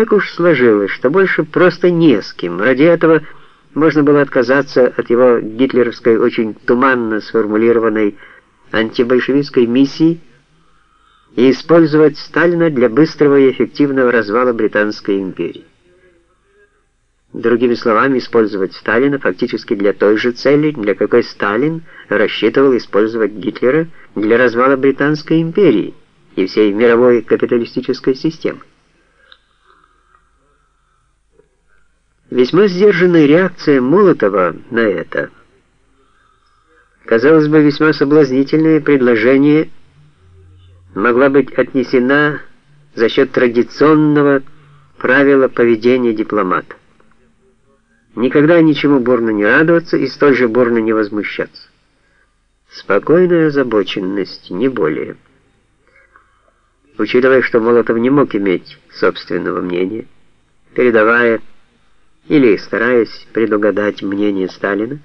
так уж сложилось, что больше просто не с кем. Ради этого можно было отказаться от его гитлеровской, очень туманно сформулированной антибольшевистской миссии и использовать Сталина для быстрого и эффективного развала Британской империи. Другими словами, использовать Сталина фактически для той же цели, для какой Сталин рассчитывал использовать Гитлера для развала Британской империи и всей мировой капиталистической системы. Весьма сдержанная реакция Молотова на это, казалось бы, весьма соблазнительное предложение могла быть отнесена за счет традиционного правила поведения дипломата. Никогда ничему бурно не радоваться и столь же бурно не возмущаться. Спокойная озабоченность, не более. Учитывая, что Молотов не мог иметь собственного мнения, передавая или стараясь предугадать мнение Сталина,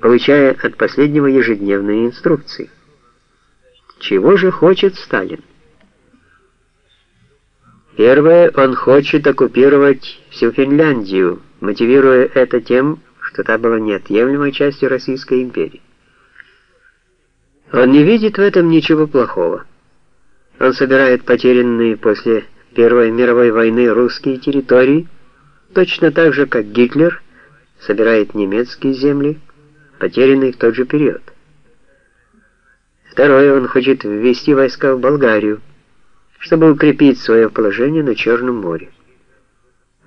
получая от последнего ежедневные инструкции. Чего же хочет Сталин? Первое, он хочет оккупировать всю Финляндию, мотивируя это тем, что та была неотъемлемой частью Российской империи. Он не видит в этом ничего плохого. Он собирает потерянные после Первой мировой войны русские территории, точно так же, как Гитлер собирает немецкие земли, потерянные в тот же период. Второе, он хочет ввести войска в Болгарию, чтобы укрепить свое положение на Черном море.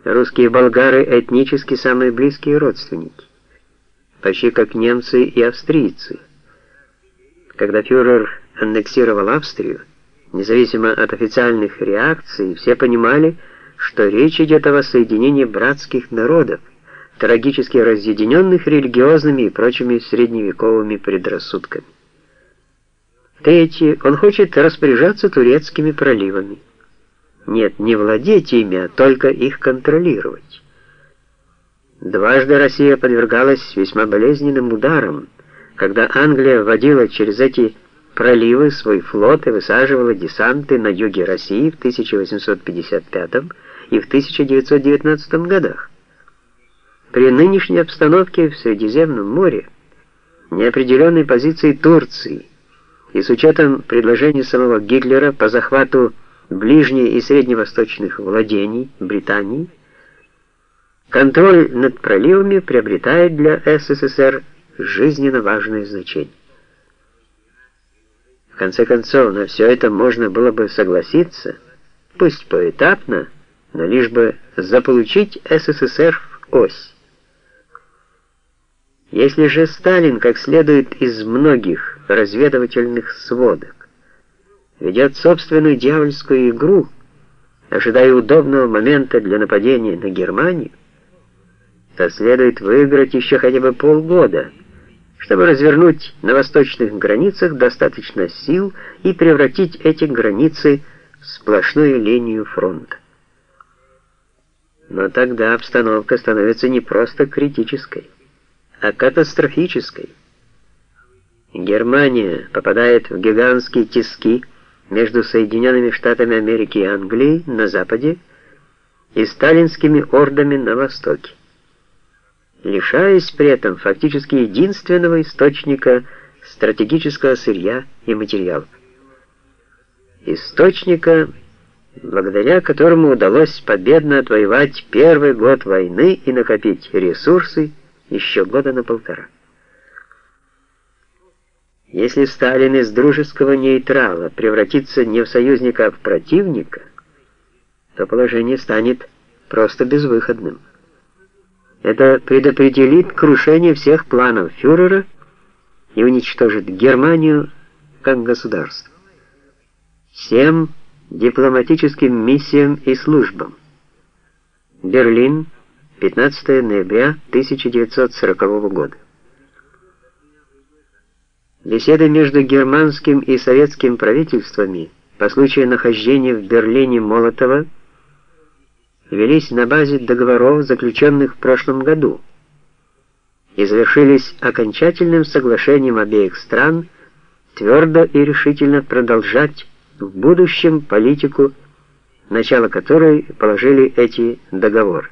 Русские болгары этнически самые близкие родственники, почти как немцы и австрийцы. Когда фюрер аннексировал Австрию, независимо от официальных реакций, все понимали, что речь идет о воссоединении братских народов, трагически разъединенных религиозными и прочими средневековыми предрассудками. Третье, он хочет распоряжаться турецкими проливами. Нет, не владеть ими, а только их контролировать. Дважды Россия подвергалась весьма болезненным ударам, когда Англия вводила через эти проливы свой флот и высаживала десанты на юге России в 1855 и в 1919 годах. При нынешней обстановке в Средиземном море неопределенной позиции Турции – и с учетом предложений самого Гитлера по захвату ближне- и средневосточных владений Британии, контроль над проливами приобретает для СССР жизненно важное значение. В конце концов, на все это можно было бы согласиться, пусть поэтапно, но лишь бы заполучить СССР в ось. Если же Сталин, как следует из многих разведывательных сводок. Ведет собственную дьявольскую игру, ожидая удобного момента для нападения на Германию, то следует выиграть еще хотя бы полгода, чтобы развернуть на восточных границах достаточно сил и превратить эти границы в сплошную линию фронта. Но тогда обстановка становится не просто критической, а катастрофической. Германия попадает в гигантские тиски между Соединенными Штатами Америки и Англией на западе и сталинскими ордами на востоке, лишаясь при этом фактически единственного источника стратегического сырья и материалов. Источника, благодаря которому удалось победно отвоевать первый год войны и накопить ресурсы еще года на полтора. Если Сталин из дружеского нейтрала превратится не в союзника, а в противника, то положение станет просто безвыходным. Это предопределит крушение всех планов фюрера и уничтожит Германию как государство. Всем дипломатическим миссиям и службам. Берлин, 15 ноября 1940 года. Беседы между германским и советским правительствами по случаю нахождения в Берлине Молотова велись на базе договоров, заключенных в прошлом году, и завершились окончательным соглашением обеих стран твердо и решительно продолжать в будущем политику начало которой положили эти договоры.